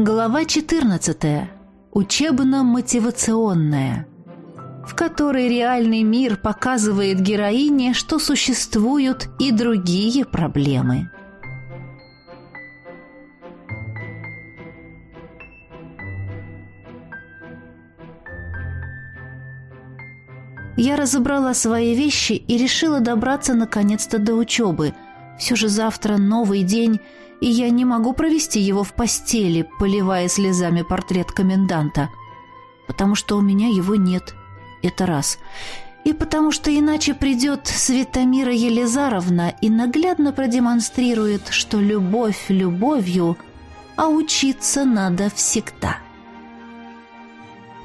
Глава 14. Учебно-мотивационная. В которой реальный мир показывает героине, что существуют и другие проблемы. Я разобрала свои вещи и решила добраться наконец-то до учебы. Все же завтра новый день, и я не могу провести его в постели, поливая слезами портрет коменданта. Потому что у меня его нет. Это раз. И потому что иначе придет Светомира Елизаровна и наглядно продемонстрирует, что любовь любовью, а учиться надо всегда.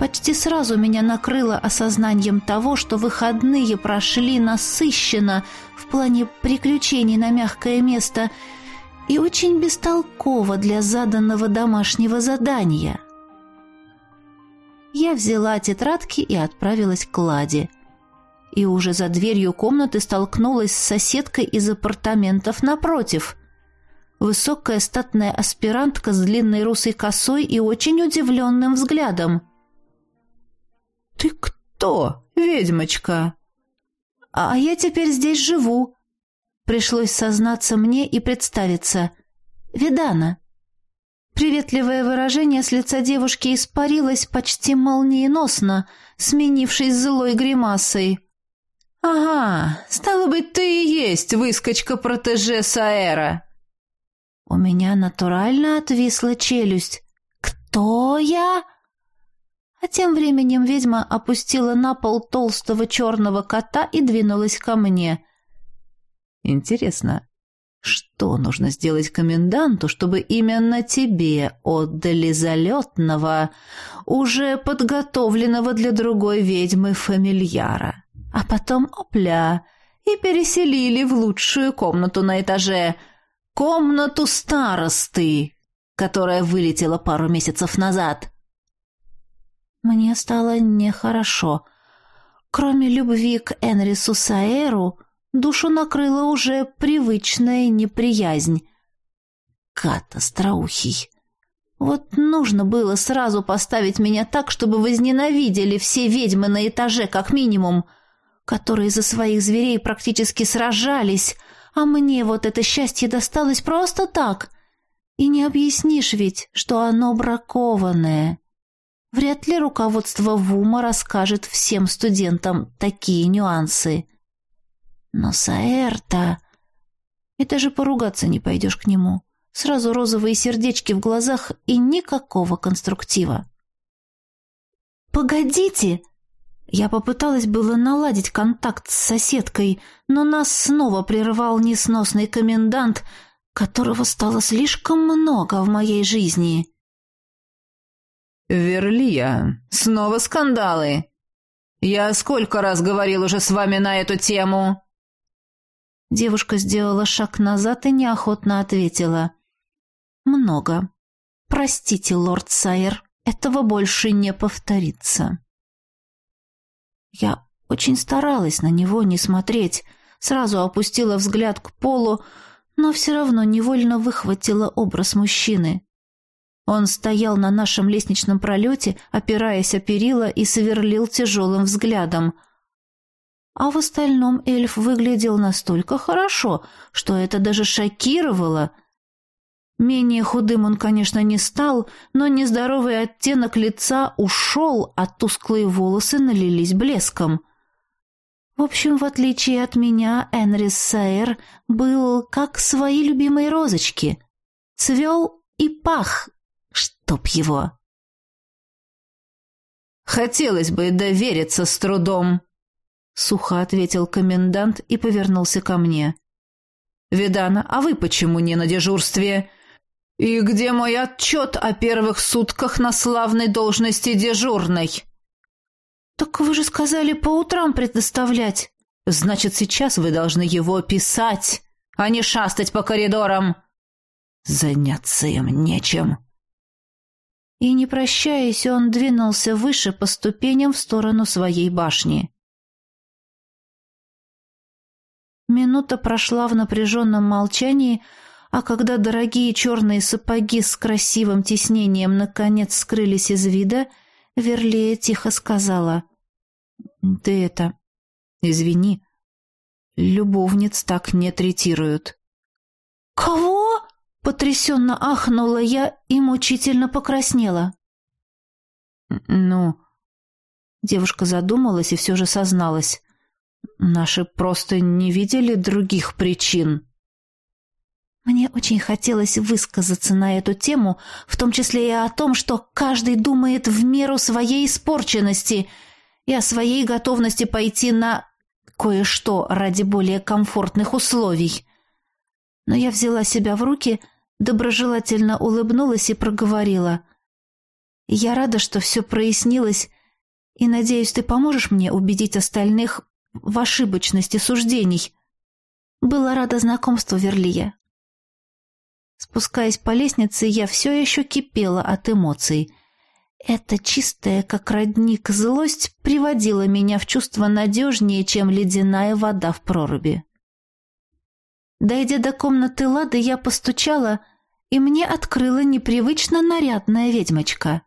Почти сразу меня накрыло осознанием того, что выходные прошли насыщенно в плане приключений на мягкое место и очень бестолково для заданного домашнего задания. Я взяла тетрадки и отправилась к Ладе. И уже за дверью комнаты столкнулась с соседкой из апартаментов напротив. Высокая статная аспирантка с длинной русой косой и очень удивленным взглядом – «Ты кто, ведьмочка?» «А я теперь здесь живу». Пришлось сознаться мне и представиться. «Видана». Приветливое выражение с лица девушки испарилось почти молниеносно, сменившись злой гримасой. «Ага, стало быть, ты и есть выскочка-протеже Саэра». У меня натурально отвисла челюсть. «Кто я?» А тем временем ведьма опустила на пол толстого черного кота и двинулась ко мне. «Интересно, что нужно сделать коменданту, чтобы именно тебе отдали залетного, уже подготовленного для другой ведьмы фамильяра, а потом опля и переселили в лучшую комнату на этаже, комнату старосты, которая вылетела пару месяцев назад?» Мне стало нехорошо. Кроме любви к Энрису Саэру, душу накрыла уже привычная неприязнь. Кат. Вот нужно было сразу поставить меня так, чтобы возненавидели все ведьмы на этаже, как минимум, которые за своих зверей практически сражались, а мне вот это счастье досталось просто так. И не объяснишь ведь, что оно бракованное. Вряд ли руководство ВУМа расскажет всем студентам такие нюансы. Но Саэрта... И даже поругаться не пойдешь к нему. Сразу розовые сердечки в глазах и никакого конструктива. «Погодите!» Я попыталась было наладить контакт с соседкой, но нас снова прервал несносный комендант, которого стало слишком много в моей жизни. «Верлия, снова скандалы. Я сколько раз говорил уже с вами на эту тему?» Девушка сделала шаг назад и неохотно ответила. «Много. Простите, лорд Сайер, этого больше не повторится». Я очень старалась на него не смотреть, сразу опустила взгляд к полу, но все равно невольно выхватила образ мужчины. Он стоял на нашем лестничном пролете, опираясь о перила и сверлил тяжелым взглядом. А в остальном эльф выглядел настолько хорошо, что это даже шокировало. Менее худым он, конечно, не стал, но нездоровый оттенок лица ушел, а тусклые волосы налились блеском. В общем, в отличие от меня, Энрис Сайер был как свои любимые розочки. Цвел и пах Чтоб его! «Хотелось бы довериться с трудом», — сухо ответил комендант и повернулся ко мне. «Видана, а вы почему не на дежурстве? И где мой отчет о первых сутках на славной должности дежурной?» «Так вы же сказали по утрам предоставлять». «Значит, сейчас вы должны его писать, а не шастать по коридорам». «Заняться им нечем», и, не прощаясь, он двинулся выше по ступеням в сторону своей башни. Минута прошла в напряженном молчании, А когда дорогие черные сапоги с красивым тиснением наконец скрылись из вида, Верлея тихо сказала. «Ты это... Извини, любовниц так не третируют». «Кого?» — потрясенно ахнула я и мучительно покраснела. «Ну...» Девушка задумалась и все же созналась. «Наши просто не видели других причин». Мне очень хотелось высказаться на эту тему, в том числе и о том, что каждый думает в меру своей испорченности и о своей готовности пойти на кое-что ради более комфортных условий. Но я взяла себя в руки, доброжелательно улыбнулась и проговорила. «Я рада, что все прояснилось, и надеюсь, ты поможешь мне убедить остальных в ошибочности суждений. Была рада знакомству, Верлия». Спускаясь по лестнице, я все еще кипела от эмоций. Эта чистая, как родник, злость приводила меня в чувство надежнее, чем ледяная вода в проруби. Дойдя до комнаты Лады, я постучала, и мне открыла непривычно нарядная ведьмочка.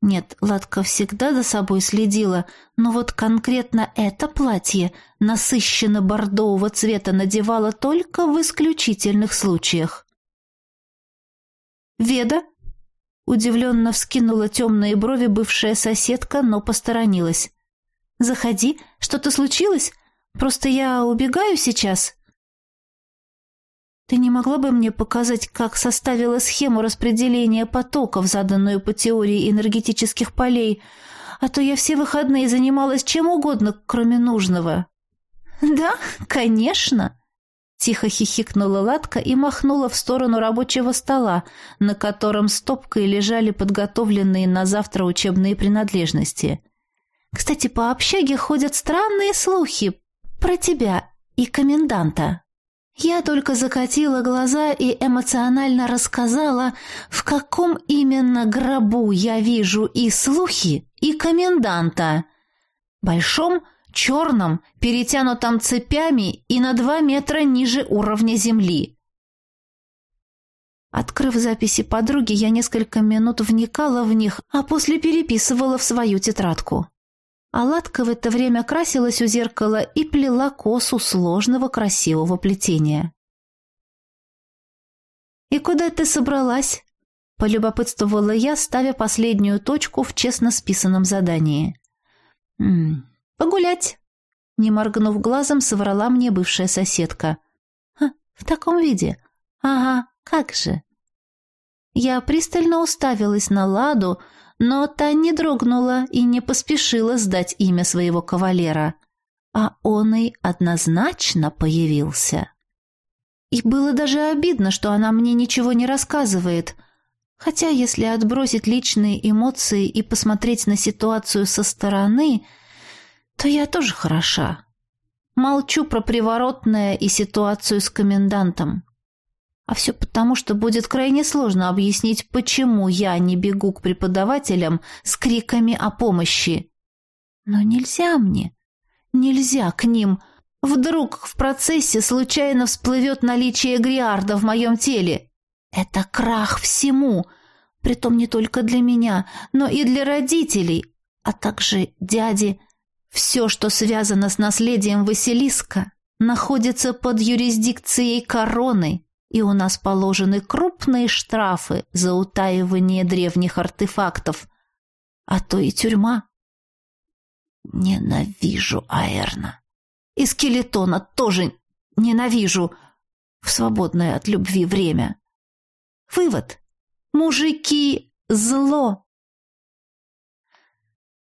Нет, Ладка всегда за собой следила, но вот конкретно это платье насыщенно бордового цвета надевала только в исключительных случаях. «Веда?» Удивленно вскинула темные брови бывшая соседка, но посторонилась. «Заходи. Что-то случилось? Просто я убегаю сейчас». «Ты не могла бы мне показать, как составила схему распределения потоков, заданную по теории энергетических полей, а то я все выходные занималась чем угодно, кроме нужного». «Да, конечно», Тихо хихикнула Латка и махнула в сторону рабочего стола, на котором стопкой лежали подготовленные на завтра учебные принадлежности. «Кстати, по общаге ходят странные слухи про тебя и коменданта». Я только закатила глаза и эмоционально рассказала, в каком именно гробу я вижу и слухи, и коменданта. Большом, черном, перетянутом цепями и на два метра ниже уровня земли. Открыв записи подруги, я несколько минут вникала в них, а после переписывала в свою тетрадку. Аладка в это время красилась у зеркала и плела косу сложного красивого плетения. «И куда ты собралась?» — полюбопытствовала я, ставя последнюю точку в честно списанном задании. «М -м, «Погулять!» Не моргнув глазом, соврала мне бывшая соседка. «В таком виде? Ага, как же!» Я пристально уставилась на Ладу, но та не дрогнула и не поспешила сдать имя своего кавалера. А он и однозначно появился. И было даже обидно, что она мне ничего не рассказывает. Хотя, если отбросить личные эмоции и посмотреть на ситуацию со стороны – то я тоже хороша. Молчу про приворотное и ситуацию с комендантом. А все потому, что будет крайне сложно объяснить, почему я не бегу к преподавателям с криками о помощи. Но нельзя мне. Нельзя к ним. Вдруг в процессе случайно всплывет наличие Гриарда в моем теле. Это крах всему. Притом не только для меня, но и для родителей, а также дяди, все, что связано с наследием Василиска, находится под юрисдикцией короны, и у нас положены крупные штрафы за утаивание древних артефактов, а то и тюрьма. Ненавижу Аэрна. И скелетона тоже ненавижу в свободное от любви время. Вывод. Мужики — зло.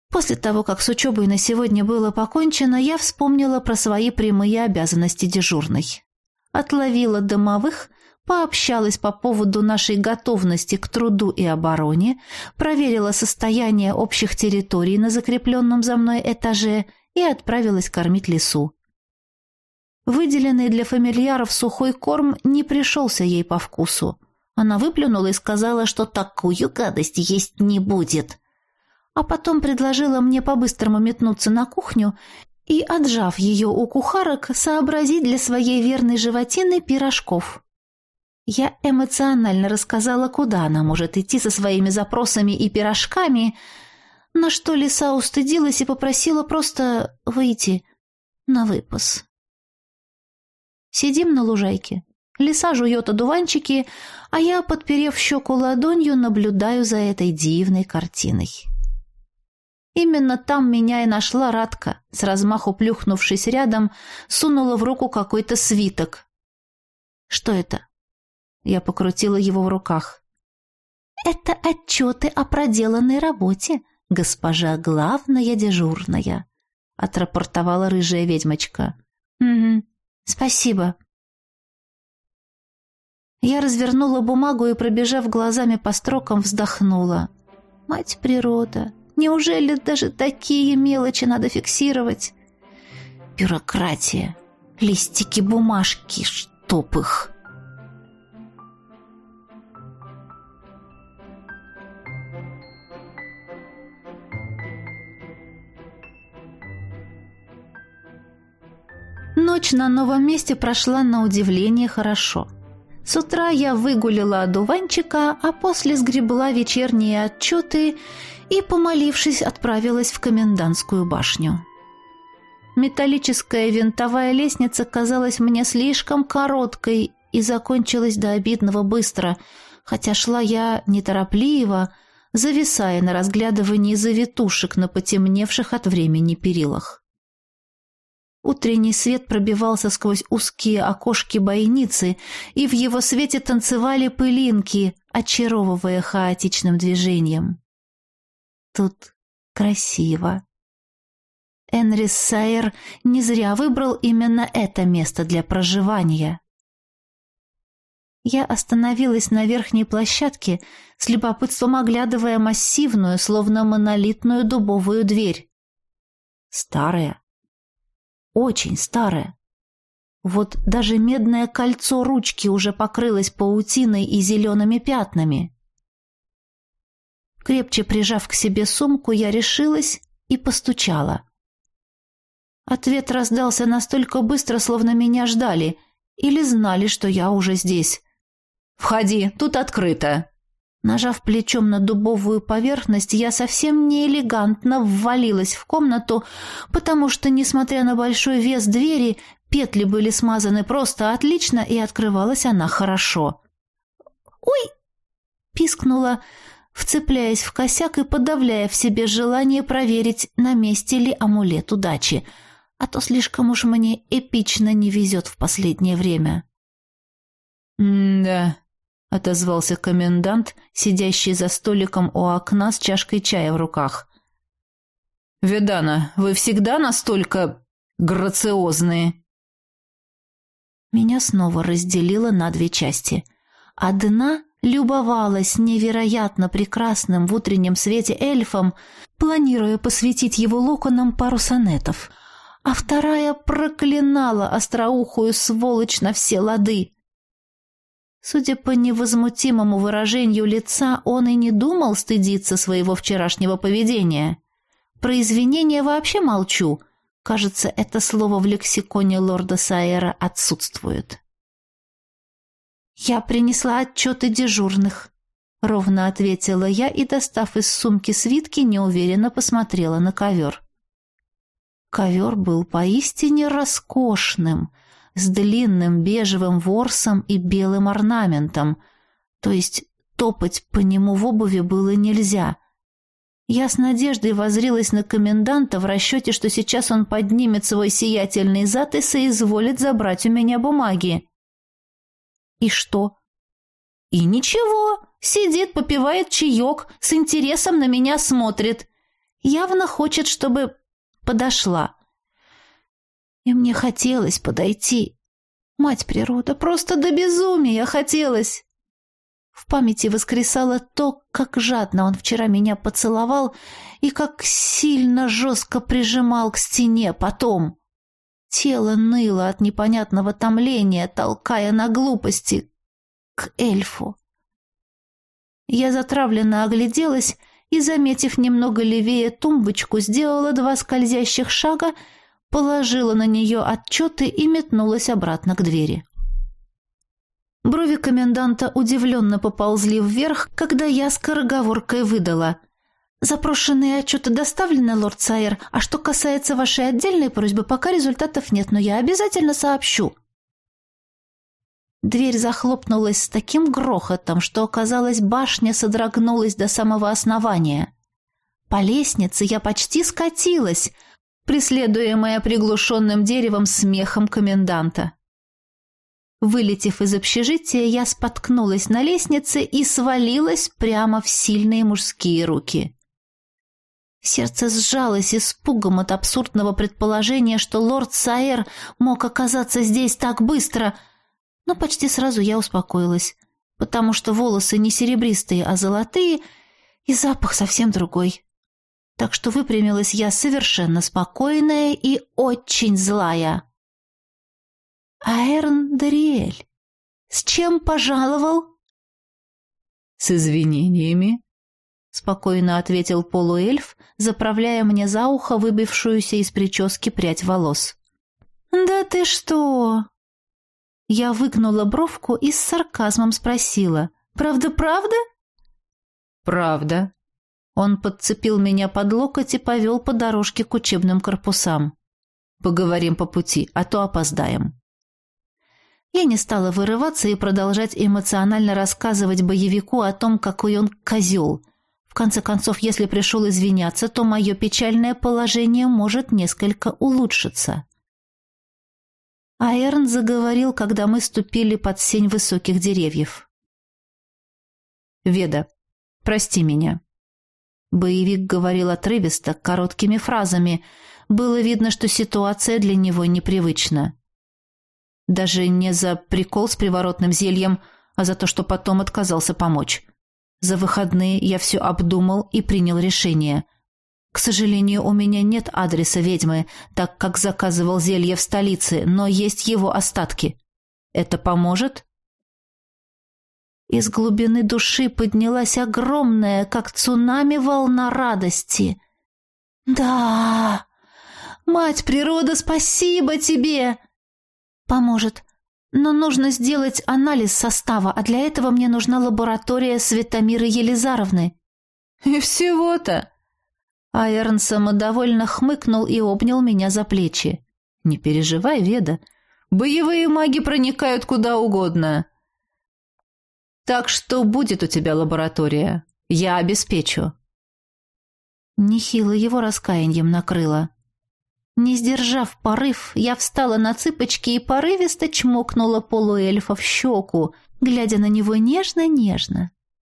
После того, как с учебой на сегодня было покончено, я вспомнила про свои прямые обязанности дежурной. Отловила домовых, пообщалась по поводу нашей готовности к труду и обороне, проверила состояние общих территорий на закрепленном за мной этаже и отправилась кормить лесу. Выделенный для фамильяров сухой корм не пришелся ей по вкусу. Она выплюнула и сказала, что такую гадость есть не будет а потом предложила мне по-быстрому метнуться на кухню и, отжав ее у кухарок, сообразить для своей верной животины пирожков. Я эмоционально рассказала, куда она может идти со своими запросами и пирожками, на что лиса устыдилась и попросила просто выйти на выпас. Сидим на лужайке. Лиса жует одуванчики, а я, подперев щеку ладонью, наблюдаю за этой дивной картиной. Именно там меня и нашла Радка, с размаху плюхнувшись рядом, сунула в руку какой-то свиток. «Что это?» Я покрутила его в руках. «Это отчеты о проделанной работе, госпожа главная дежурная», отрапортовала рыжая ведьмочка. «Угу, спасибо». Я развернула бумагу и, пробежав глазами по строкам, вздохнула. «Мать природа, Неужели даже такие мелочи надо фиксировать? Бюрократия. Листики бумажки, чтоб их. Ночь на новом месте прошла на удивление хорошо. С утра я выгулила одуванчика, а после сгребла вечерние отчеты и, помолившись, отправилась в комендантскую башню. Металлическая винтовая лестница казалась мне слишком короткой и закончилась до обидного быстро, хотя шла я неторопливо, зависая на разглядывании завитушек на потемневших от времени перилах. Утренний свет пробивался сквозь узкие окошки бойницы, и в его свете танцевали пылинки, очаровывая хаотичным движением. Тут красиво. Энрис Сайер не зря выбрал именно это место для проживания. Я остановилась на верхней площадке, с любопытством оглядывая массивную, словно монолитную дубовую дверь. Старая, очень старая. Вот даже медное кольцо ручки уже покрылось паутиной и зелеными пятнами. Крепче прижав к себе сумку, я решилась и постучала. Ответ раздался настолько быстро, словно меня ждали, или знали, что я уже здесь. «Входи, тут открыто!» Нажав плечом на дубовую поверхность, я совсем не элегантно ввалилась в комнату, потому что, несмотря на большой вес двери, петли были смазаны просто отлично, и открывалась она хорошо. «Ой!» — пискнула, вцепляясь в косяк и подавляя в себе желание проверить, на месте ли амулет удачи, а то слишком уж мне эпично не везет в последнее время. «М-да», — отозвался комендант, сидящий за столиком у окна с чашкой чая в руках. «Ведана, вы всегда настолько грациозные?» Меня снова разделило на две части. Одна любовалась невероятно прекрасным в утреннем свете эльфом, планируя посвятить его локонам пару сонетов, а вторая проклинала остроухую сволочь на все лады. Судя по невозмутимому выражению лица, он и не думал стыдиться своего вчерашнего поведения. Про извинения вообще молчу. Кажется, это слово в лексиконе лорда Сайера отсутствует. «Я принесла отчеты дежурных», — ровно ответила я и, достав из сумки свитки, неуверенно посмотрела на ковер. Ковер был поистине роскошным — с длинным бежевым ворсом и белым орнаментом, то есть топать по нему в обуви было нельзя. Я с надеждой возрилась на коменданта в расчете, что сейчас он поднимет свой сиятельный зад и соизволит забрать у меня бумаги. И что? И ничего, сидит, попивает чаек, с интересом на меня смотрит. Явно хочет, чтобы подошла. И мне хотелось подойти. Мать природа, просто до безумия хотелось. В памяти воскресало то, как жадно он вчера меня поцеловал и как сильно жестко прижимал к стене потом. Тело ныло от непонятного томления, толкая на глупости к эльфу. Я затравленно огляделась и, заметив немного левее тумбочку, сделала два скользящих шага положила на нее отчеты и метнулась обратно к двери. Брови коменданта удивленно поползли вверх, когда я скороговоркой выдала. «Запрошенные отчеты доставлены, лорд Сайер, а что касается вашей отдельной просьбы, пока результатов нет, но я обязательно сообщу». Дверь захлопнулась с таким грохотом, что, оказалось, башня содрогнулась до самого основания. По лестнице я почти скатилась, преследуемая приглушенным деревом смехом коменданта. Вылетев из общежития, я споткнулась на лестнице и свалилась прямо в сильные мужские руки. Сердце сжалось испугом от абсурдного предположения, что лорд Саэр мог оказаться здесь так быстро, но почти сразу я успокоилась, потому что волосы не серебристые, а золотые, и запах совсем другой. Так что выпрямилась я совершенно спокойная и очень злая. «Аэрн Дариэль, с чем пожаловал?» «С извинениями», — спокойно ответил полуэльф, заправляя мне за ухо выбившуюся из прически прядь волос. «Да ты что?» Я выгнула бровку и с сарказмом спросила. «Правда-правда?» «Правда». Он подцепил меня под локоть и повел по дорожке к учебным корпусам. «Поговорим по пути, а то опоздаем». Я не стала вырываться и продолжать эмоционально рассказывать боевику о том, какой он козел. В конце концов, если пришел извиняться, то мое печальное положение может несколько улучшиться. Аэрн заговорил, когда мы ступили под сень высоких деревьев. «Веда, прости меня». Боевик говорил отрывисто, короткими фразами. Было видно, что ситуация для него непривычна. Даже не за прикол с приворотным зельем, а за то, что потом отказался помочь. За выходные я все обдумал и принял решение. К сожалению, у меня нет адреса ведьмы, так как заказывал зелье в столице, но есть его остатки. Это поможет? Из глубины души поднялась огромная, как цунами, волна радости. «Да! Мать природа, спасибо тебе!» Поможет. Но нужно сделать анализ состава, а для этого мне нужна лаборатория Светомиры Елизаровны. И всего-то. Айрон самодовольно хмыкнул и обнял меня за плечи. Не переживай, Веда. Боевые маги проникают куда угодно. Так что будет у тебя лаборатория. Я обеспечу. Нехило его раскаянием накрыло. Не сдержав порыв, я встала на цыпочки и порывисто чмокнула полуэльфа в щеку, глядя на него нежно-нежно.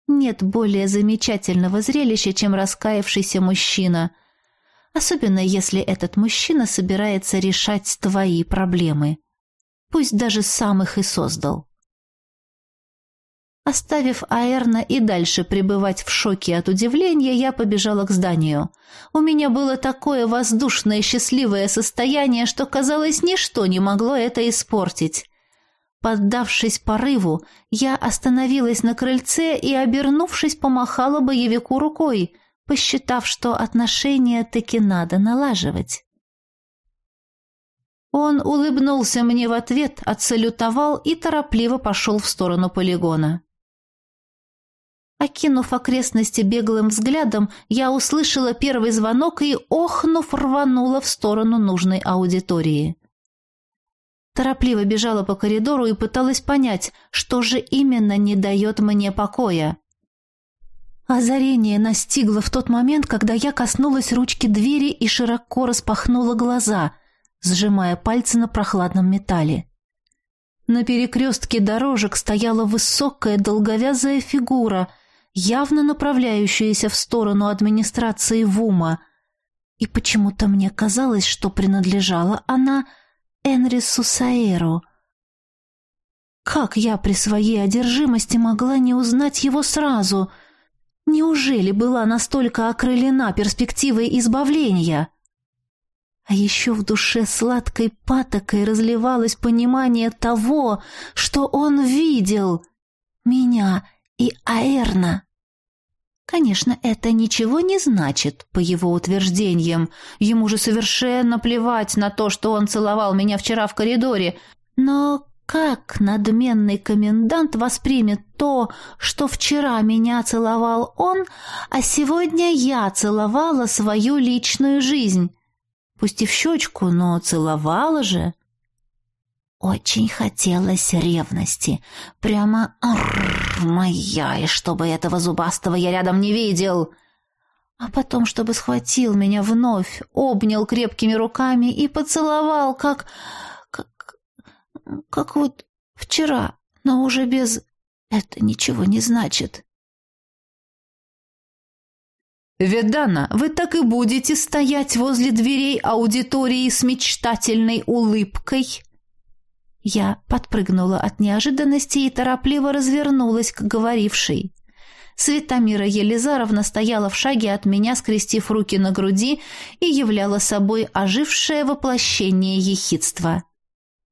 Нет более замечательного зрелища, чем раскаявшийся мужчина, особенно если этот мужчина собирается решать твои проблемы. Пусть даже сам их и создал. Оставив Аэрна и дальше пребывать в шоке от удивления, я побежала к зданию. У меня было такое воздушное счастливое состояние, что, казалось, ничто не могло это испортить. Поддавшись порыву, я остановилась на крыльце и, обернувшись, помахала боевику рукой, посчитав, что отношения таки надо налаживать. Он улыбнулся мне в ответ, отсалютовал и торопливо пошел в сторону полигона. Окинув окрестности беглым взглядом, я услышала первый звонок и, охнув, рванула в сторону нужной аудитории. Торопливо бежала по коридору и пыталась понять, что же именно не дает мне покоя. Озарение настигло в тот момент, когда я коснулась ручки двери и широко распахнула глаза, сжимая пальцы на прохладном металле. На перекрестке дорожек стояла высокая долговязая фигура — явно направляющаяся в сторону администрации ВУМа, и почему-то мне казалось, что принадлежала она Энрису Саэру. Как я при своей одержимости могла не узнать его сразу? Неужели была настолько окрылена перспективой избавления? А еще в душе сладкой патокой разливалось понимание того, что он видел. Меня — и Аэрна. Конечно, это ничего не значит, по его утверждениям. Ему же совершенно плевать на то, что он целовал меня вчера в коридоре. Но как надменный комендант воспримет то, что вчера меня целовал он, а сегодня я целовала свою личную жизнь? Пусть и в щечку, но целовала же. Очень хотелось ревности. Прямо арррр, моя, и чтобы этого зубастого я рядом не видел. А потом, чтобы схватил меня вновь, обнял крепкими руками и поцеловал, как как вот вчера, но уже без... Это ничего не значит. «Ведана, вы так и будете стоять возле дверей аудитории с мечтательной улыбкой?» Я подпрыгнула от неожиданности и торопливо развернулась к говорившей. Светомира Елизаровна стояла в шаге от меня, скрестив руки на груди, и являла собой ожившее воплощение ехидства.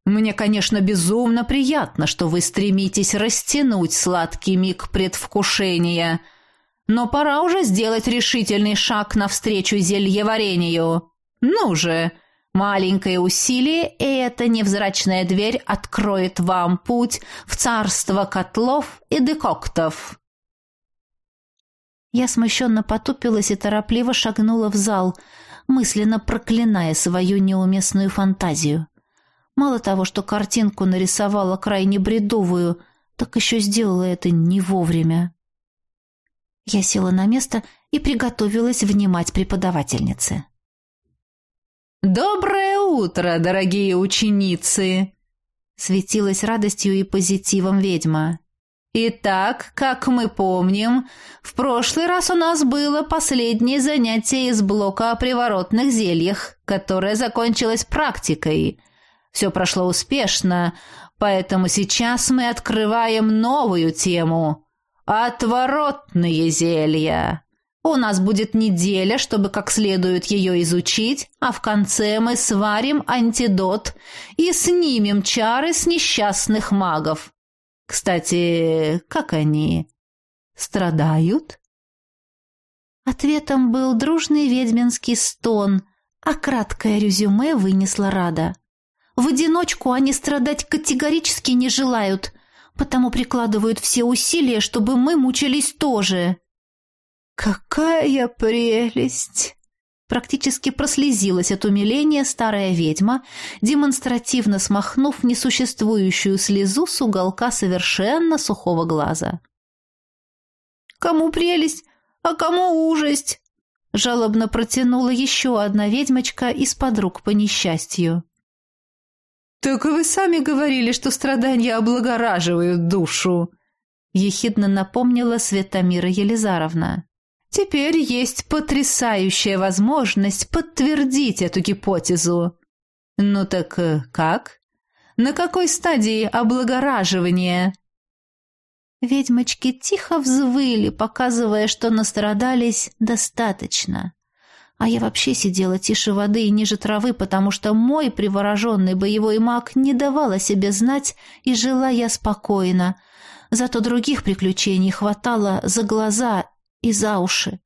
Мне, конечно, безумно приятно, что вы стремитесь растянуть сладкий миг предвкушения, но пора уже сделать решительный шаг навстречу зельеварению. Ну же, маленькое усилие, и эта невзрачная дверь откроет вам путь в царство котлов и декоктов. Я смущенно потупилась и торопливо шагнула в зал, мысленно проклиная свою неуместную фантазию. Мало того, что картинку нарисовала крайне бредовую, так еще сделала это не вовремя. Я села на место и приготовилась внимать преподавательнице. «Доброе утро, дорогие ученицы!» Светилась радостью и позитивом ведьма. «Итак, как мы помним, в прошлый раз у нас было последнее занятие из блока о приворотных зельях, которое закончилось практикой. Все прошло успешно, поэтому сейчас мы открываем новую тему – отворотные зелья. У нас будет неделя, чтобы как следует ее изучить, а в конце мы сварим антидот и снимем чары с несчастных магов. Кстати, как они? Страдают? Ответом был дружный ведьминский стон, а краткое резюме вынесла Рада. В одиночку они страдать категорически не желают, потому прикладывают все усилия, чтобы мы мучились тоже. Какая прелесть! Практически прослезилась от умиления старая ведьма, демонстративно смахнув несуществующую слезу с уголка совершенно сухого глаза. «Кому прелесть, а кому ужасть?» жалобно протянула еще одна ведьмочка из подруг по несчастью. «Так вы сами говорили, что страдания облагораживают душу», — ехидно напомнила Светомира Елизаровна. «Теперь есть потрясающая возможность подтвердить эту гипотезу». «Ну так э, как? На какой стадии облагораживания?» Ведьмочки тихо взвыли, показывая, что настрадались достаточно. А я вообще сидела тише воды и ниже травы, потому что мой привороженный боевой маг не давал о себе знать, и жила я спокойно. Зато других приключений хватало за глаза и за уши.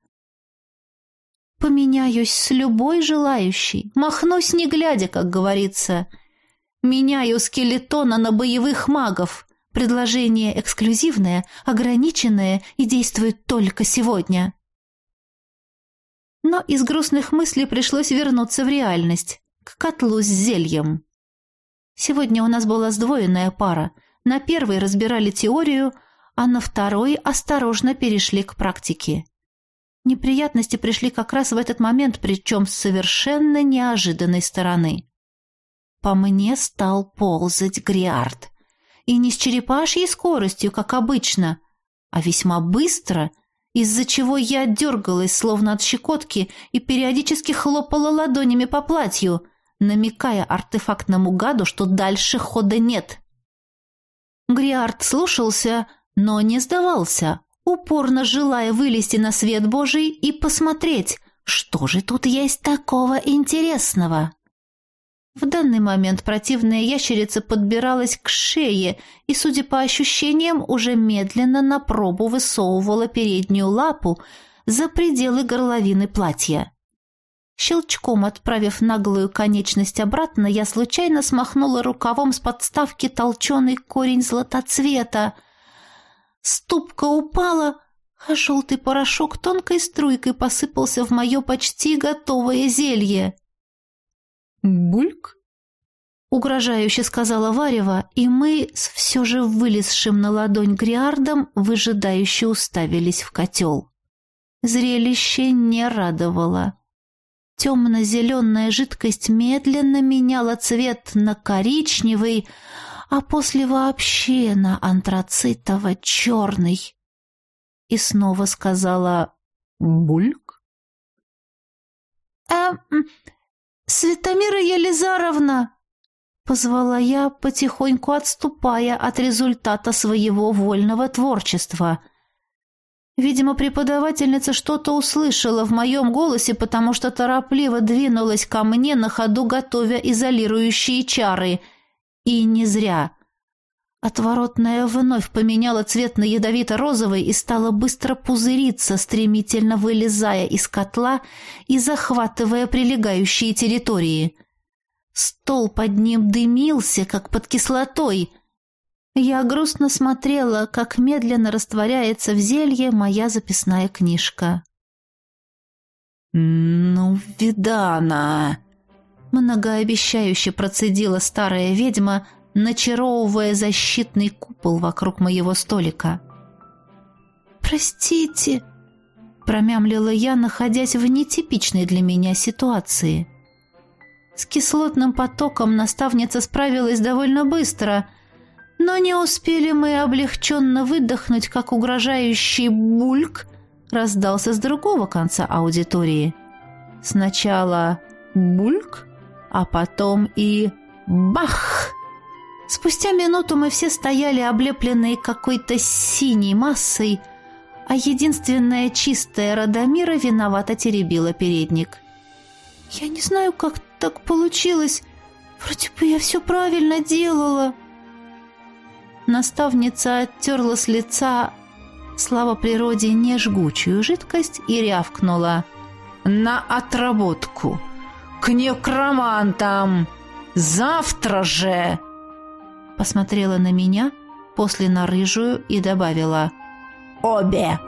Поменяюсь с любой желающей, махнусь не глядя, как говорится. Меняю скелетона на боевых магов. Предложение эксклюзивное, ограниченное и действует только сегодня но из грустных мыслей пришлось вернуться в реальность, к котлу с зельем. Сегодня у нас была сдвоенная пара. На первой разбирали теорию, а на второй осторожно перешли к практике. Неприятности пришли как раз в этот момент, причем с совершенно неожиданной стороны. По мне стал ползать Гриард. И не с черепашьей скоростью, как обычно, а весьма быстро — из-за чего я дергалась, словно от щекотки, и периодически хлопала ладонями по платью, намекая артефактному гаду, что дальше хода нет. Гриард слушался, но не сдавался, упорно желая вылезти на свет Божий и посмотреть, что же тут есть такого интересного. В данный момент противная ящерица подбиралась к шее и, судя по ощущениям, уже медленно на пробу высовывала переднюю лапу за пределы горловины платья. Щелчком отправив наглую конечность обратно, я случайно смахнула рукавом с подставки толченый корень златоцвета. Ступка упала, а желтый порошок тонкой струйкой посыпался в мое почти готовое зелье. «Бульк?» — угрожающе сказала Варева, и мы с все же вылезшим на ладонь гриардом выжидающе уставились в котел. Зрелище не радовало. Темно-зеленая жидкость медленно меняла цвет на коричневый, а после вообще на антрацитово-черный. И снова сказала «Бульк?» «А, Светомира Елизаровна!» — позвала я, потихоньку отступая от результата своего вольного творчества. Видимо, преподавательница что-то услышала в моем голосе, потому что торопливо двинулась ко мне на ходу, готовя изолирующие чары. И не зря. Отворотная вновь поменяла цвет на ядовито-розовый и стала быстро пузыриться, стремительно вылезая из котла и захватывая прилегающие территории. Стол под ним дымился, как под кислотой. Я грустно смотрела, как медленно растворяется в зелье моя записная книжка. «Ну, видана!» Многообещающе процедила старая ведьма, начаровывая защитный купол вокруг моего столика. «Простите», — промямлила я, находясь в нетипичной для меня ситуации. С кислотным потоком наставница справилась довольно быстро, но не успели мы облегченно выдохнуть, как угрожающий бульк раздался с другого конца аудитории. Сначала бульк, а потом и бах! Спустя минуту мы все стояли облепленные какой-то синей массой, а единственная чистая Радомира виновато теребила передник. «Я не знаю, как так получилось. Вроде бы я все правильно делала». Наставница оттерла с лица, слава природе, нежгучую жидкость и рявкнула. «На отработку! К некромантам! Завтра же!» посмотрела на меня, после на рыжую и добавила «Обе!»